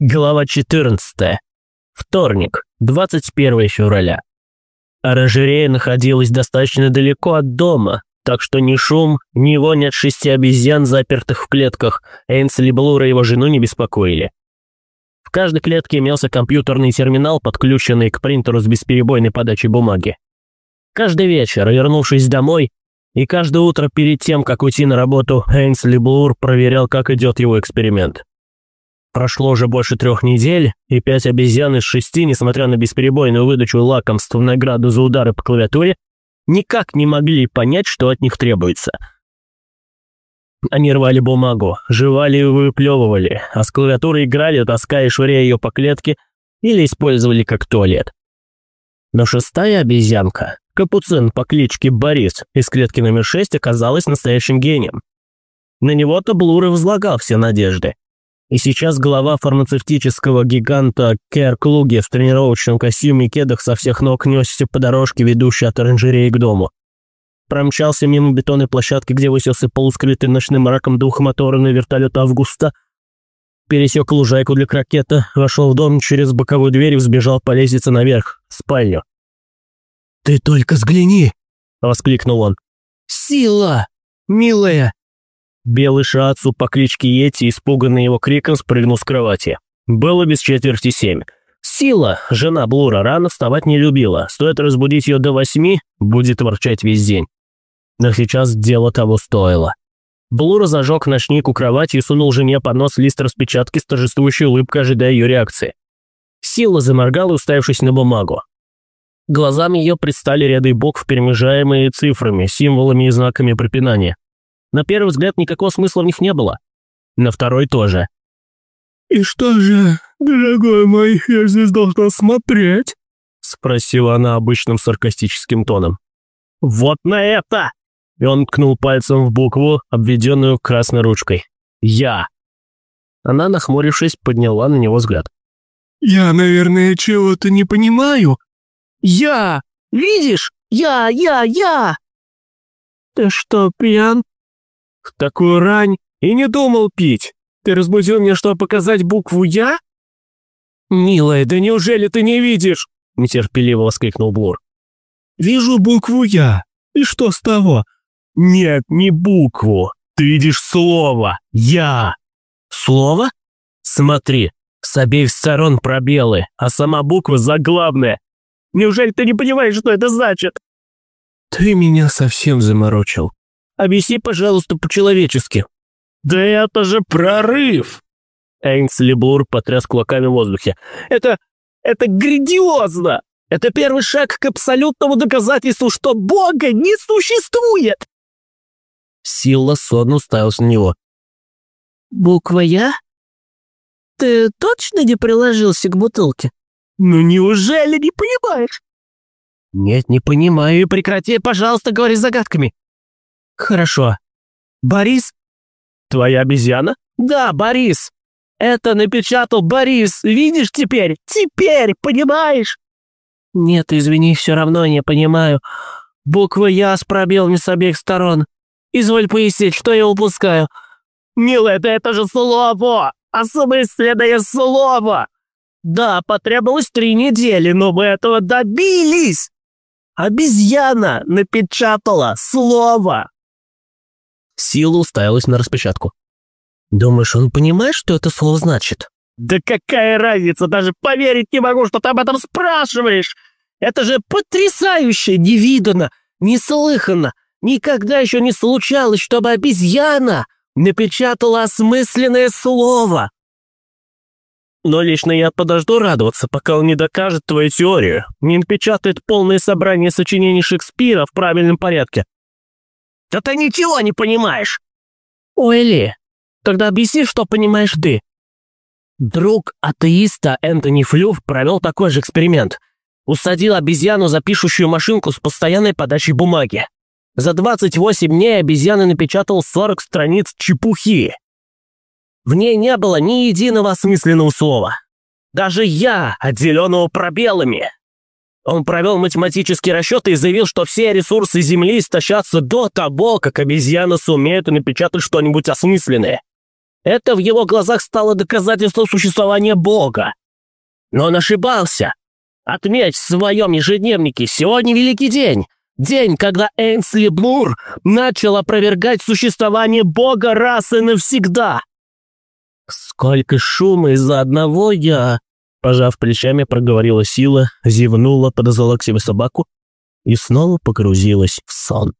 Глава 14. Вторник, 21 февраля. Оранжерея находилась достаточно далеко от дома, так что ни шум, ни вонь от шести обезьян, запертых в клетках, Эйнсли Блура и его жену не беспокоили. В каждой клетке имелся компьютерный терминал, подключенный к принтеру с бесперебойной подачей бумаги. Каждый вечер, вернувшись домой, и каждое утро перед тем, как уйти на работу, Эйнсли Блур проверял, как идет его эксперимент. Прошло уже больше трех недель, и пять обезьян из шести, несмотря на бесперебойную выдачу лакомств в награду за удары по клавиатуре, никак не могли понять, что от них требуется. Они рвали бумагу, жевали и выплевывали, а с клавиатурой играли, таская и швыряя ее по клетке, или использовали как туалет. Но шестая обезьянка, капуцин по кличке Борис из клетки номер шесть, оказалась настоящим гением. На него-то Блур и возлагал все надежды. И сейчас глава фармацевтического гиганта Кер Клуги в тренировочном костюме и кедах со всех ног несся по дорожке, ведущей от оранжереи к дому. Промчался мимо бетонной площадки, где высился полускрытый ночным мраком двухмоторный вертолет Августа, пересек лужайку для крокета, вошел в дом через боковую дверь и взбежал по лестнице наверх, в спальню. «Ты только взгляни!» — воскликнул он. «Сила! Милая, Белый шацу по кличке Йети, испуганный его криком, спрыгнул с кровати. Было без четверти семь. Сила, жена Блура, рано вставать не любила. Стоит разбудить ее до восьми, будет ворчать весь день. Но сейчас дело того стоило. Блур зажег ночник у кровати и сунул жене под нос лист распечатки с торжествующей улыбкой, ожидая ее реакции. Сила заморгала, уставившись на бумагу. Глазам ее предстали ряды букв, перемежаемые цифрами, символами и знаками препинания. На первый взгляд никакого смысла в них не было. На второй тоже. «И что же, дорогой мой, я здесь должна смотреть?» Спросила она обычным саркастическим тоном. «Вот на это!» И он ткнул пальцем в букву, обведенную красной ручкой. «Я». Она, нахмурившись, подняла на него взгляд. «Я, наверное, чего-то не понимаю». «Я! Видишь? Я, я, я!» «Ты что, пьян?» В такую рань и не думал пить. Ты разбудил меня, чтобы показать букву «Я»?» «Милая, да неужели ты не видишь?» – нетерпеливо воскликнул Блур. «Вижу букву «Я». И что с того?» «Нет, не букву. Ты видишь слово «Я». «Слово?» «Смотри, с обеих сторон пробелы, а сама буква заглавная. Неужели ты не понимаешь, что это значит?» «Ты меня совсем заморочил», Объясни, пожалуйста, по-человечески». «Да это же прорыв!» Эйнсли Блур потряс кулаками в воздухе. «Это... это грандиозно! Это первый шаг к абсолютному доказательству, что Бога не существует!» Сила сонно уставилась на него. «Буква «Я»? Ты точно не приложился к бутылке?» «Ну неужели не понимаешь?» «Нет, не понимаю, и прекрати, пожалуйста, говорить загадками. «Хорошо. Борис?» «Твоя обезьяна?» «Да, Борис. Это напечатал Борис. Видишь теперь? Теперь, понимаешь?» «Нет, извини, все равно не понимаю. Буква «Я» с пробелами с обеих сторон. Изволь пояснить, что я упускаю». «Милая, да это же слово! Осмысленное слово!» «Да, потребовалось три недели, но мы этого добились!» «Обезьяна напечатала слово!» Сила уставилась на распечатку. «Думаешь, он понимает, что это слово значит?» «Да какая разница, даже поверить не могу, что ты об этом спрашиваешь! Это же потрясающе, невиданно, неслыханно! Никогда еще не случалось, чтобы обезьяна напечатала осмысленное слово!» Но лично я подожду радоваться, пока он не докажет твою теорию, не напечатает полное собрание сочинений Шекспира в правильном порядке, да ты ничего не понимаешь!» «Ой, Ли, тогда объясни, что понимаешь ты». Друг атеиста Энтони Флюв провел такой же эксперимент. Усадил обезьяну за пишущую машинку с постоянной подачей бумаги. За 28 дней обезьяна напечатал 40 страниц чепухи. В ней не было ни единого осмысленного слова. Даже я, отделенного пробелами, он провел математические расчеты и заявил, что все ресурсы Земли истощатся до того, как обезьяна сумеет напечатать что-нибудь осмысленное. Это в его глазах стало доказательством существования Бога. Но он ошибался. Отметь в своем ежедневнике, сегодня великий день. День, когда Эйнсли Блур начал опровергать существование Бога раз и навсегда. Сколько шума из-за одного я... Пожав плечами, проговорила Сила, зевнула, подозвала к себе собаку и снова погрузилась в сон.